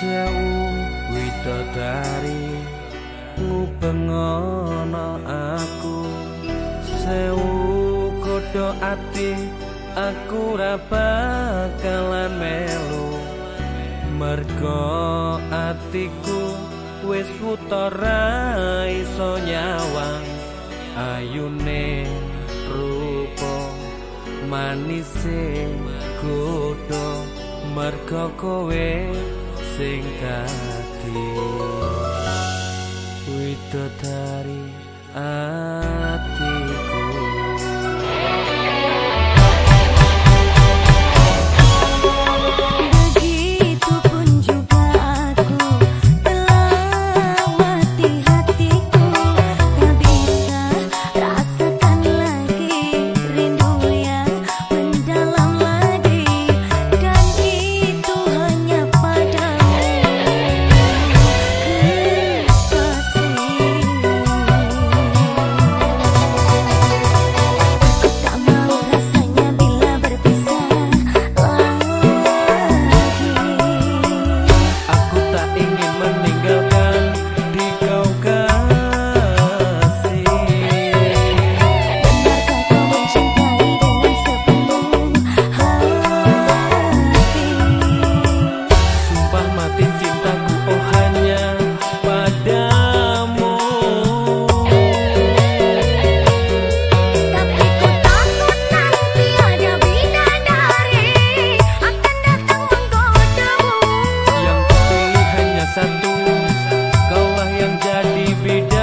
sewu widodari ngubengono aku. Sewu kodho ati aku ra bakalan melu. Mergo atiku wis wutara iso nyawang. Ayune rupa manise kodho mergo kowe sing kati be done.